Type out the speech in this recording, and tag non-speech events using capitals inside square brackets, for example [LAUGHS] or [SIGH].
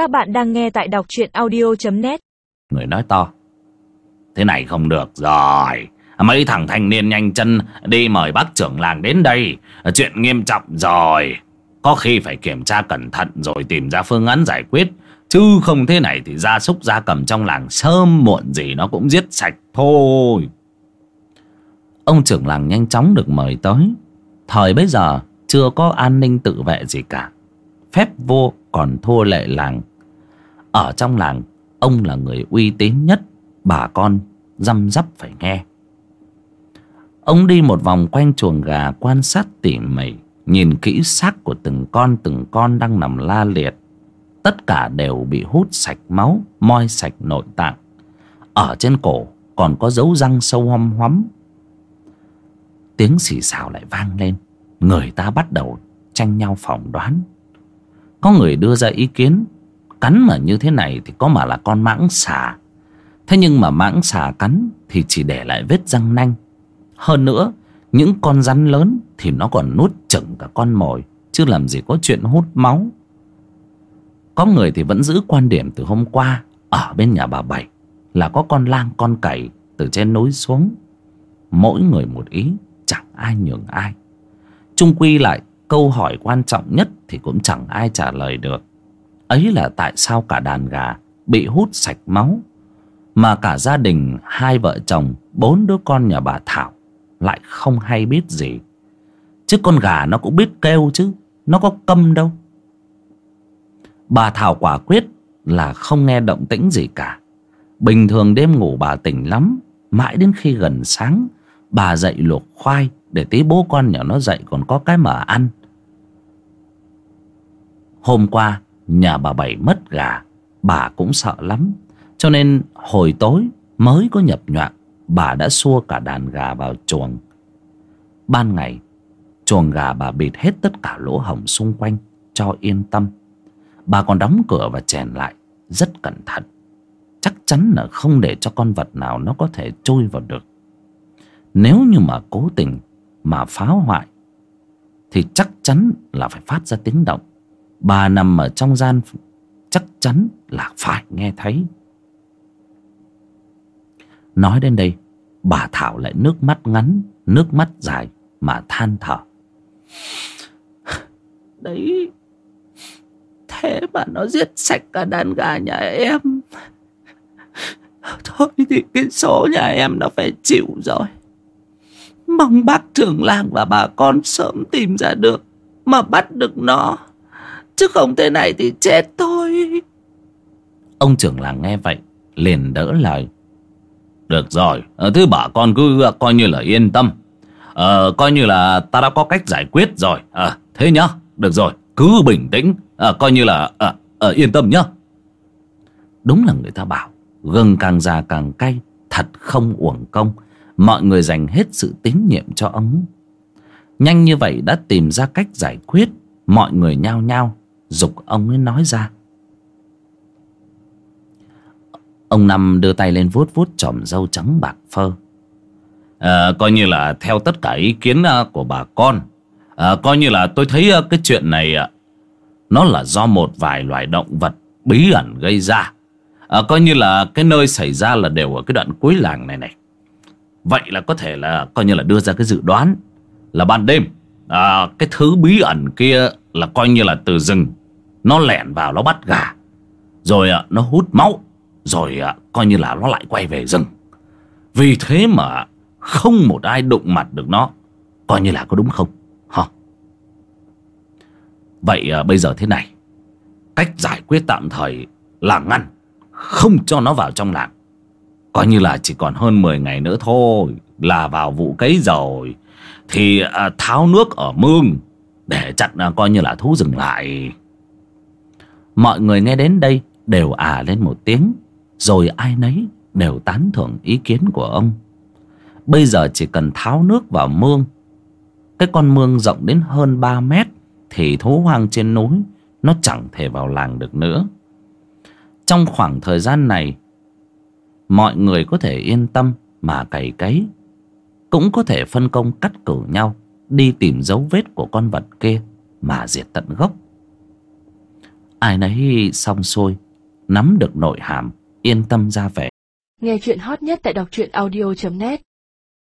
Các bạn đang nghe tại đọc truyện audio.net Người nói to. Thế này không được rồi. Mấy thằng thanh niên nhanh chân đi mời bác trưởng làng đến đây. Chuyện nghiêm trọng rồi. Có khi phải kiểm tra cẩn thận rồi tìm ra phương án giải quyết. Chứ không thế này thì gia súc gia cầm trong làng sớm muộn gì nó cũng giết sạch thôi. Ông trưởng làng nhanh chóng được mời tới. Thời bây giờ chưa có an ninh tự vệ gì cả. Phép vô còn thua lệ làng. Ở trong làng, Ông là người uy tín nhất, Bà con răm rắp phải nghe. Ông đi một vòng quanh chuồng gà Quan sát tỉ mỉ, Nhìn kỹ xác của từng con Từng con đang nằm la liệt. Tất cả đều bị hút sạch máu, Moi sạch nội tạng. Ở trên cổ còn có dấu răng sâu hoăm hoắm Tiếng xì xào lại vang lên, Người ta bắt đầu tranh nhau phỏng đoán. Có người đưa ra ý kiến Cắn mà như thế này thì có mà là con mãng xà. Thế nhưng mà mãng xà cắn Thì chỉ để lại vết răng nanh. Hơn nữa, Những con rắn lớn Thì nó còn nuốt chửng cả con mồi, Chứ làm gì có chuyện hút máu. Có người thì vẫn giữ quan điểm từ hôm qua, Ở bên nhà bà Bảy, Là có con lang con cẩy Từ trên núi xuống. Mỗi người một ý, Chẳng ai nhường ai. Trung quy lại, câu hỏi quan trọng nhất Thì cũng chẳng ai trả lời được. Ấy là tại sao cả đàn gà Bị hút sạch máu, Mà cả gia đình, hai vợ chồng, Bốn đứa con nhà bà Thảo Lại không hay biết gì. Chứ con gà nó cũng biết kêu chứ, Nó có câm đâu. Bà Thảo quả quyết Là không nghe động tĩnh gì cả. Bình thường đêm ngủ bà tỉnh lắm, Mãi đến khi gần sáng, Bà dậy luộc khoai Để tí bố con nhỏ nó dậy còn có cái mà ăn. Hôm qua nhà bà Bảy mất gà Bà cũng sợ lắm. Cho nên hồi tối mới có nhập nhoạng, Bà đã xua cả đàn gà vào chuồng. Ban ngày Chuồng gà bà bịt hết tất cả lỗ hổng xung quanh Cho yên tâm. Bà còn đóng cửa và chèn lại Rất cẩn thận. Chắc chắn là không để cho con vật nào Nó có thể trôi vào được. Nếu như mà cố tình Mà phá hoại Thì chắc chắn là phải phát ra tiếng động. Bà nằm ở trong gian Chắc chắn là phải nghe thấy. Nói đến đây, Bà Thảo lại nước mắt ngắn, Nước mắt dài Mà than thở. [LAUGHS] Đấy, Thế mà nó giết sạch cả đàn gà nhà em. Thôi thì cái số nhà em nó phải chịu rồi. Mong bác trưởng làng và bà con sớm tìm ra được Mà bắt được nó. Chứ không thế này thì chết thôi. Ông trưởng làng nghe vậy Liền đỡ lời. Được rồi ờ, Thứ bà con cứ ờ, coi như là yên tâm. Ờ, Coi như là ta đã có cách giải quyết rồi. À, Thế nhá Được rồi Cứ bình tĩnh. À, Coi như là à, à, yên tâm nhá. Đúng là người ta bảo Gừng càng già càng cay Thật không uổng công. Mọi người dành hết sự tín nhiệm cho ông. Nhanh như vậy đã tìm ra cách giải quyết. Mọi người nhao nhao Dục ông ấy nói ra. Ông Năm đưa tay lên vuốt vuốt tròm râu trắng bạc phơ. À, Coi như là theo tất cả ý kiến ờ, của bà con. À, Coi như là tôi thấy cái chuyện này Nó là do một vài loài động vật bí ẩn gây ra. À, Coi như là cái nơi xảy ra là đều ở cái đoạn cuối làng này này. Vậy là có thể là coi như là đưa ra cái dự đoán Là ban đêm à, Cái thứ bí ẩn kia là coi như là từ rừng nó lẻn vào nó bắt gà. Rồi à, nó hút máu. Rồi à, coi như là nó lại quay về rừng. Vì thế mà không một ai đụng mặt được nó. Coi như là có đúng không? Hả? Vậy à, bây giờ thế này. Cách giải quyết tạm thời là ngăn Không cho nó vào trong làng. Coi như là chỉ còn hơn 10 ngày nữa thôi Là vào vụ cấy rồi. Thì à, tháo nước ở mương Để chặn à, coi như là thú dừng lại. Mọi người nghe đến đây Đều à lên một tiếng, Rồi ai nấy đều tán thưởng ý kiến của ông. Bây giờ chỉ cần tháo nước vào mương. Cái con mương rộng đến hơn 3 mét Thì thú hoang trên núi Nó chẳng thể vào làng được nữa. Trong khoảng thời gian này, mọi người có thể yên tâm mà cày cấy, cũng có thể phân công cắt cử nhau đi tìm dấu vết của con vật kia mà diệt tận gốc ai nấy xong xuôi, nắm được nội hàm, yên tâm ra về. Nghe chuyện hot nhất tại đọc truyện audio.net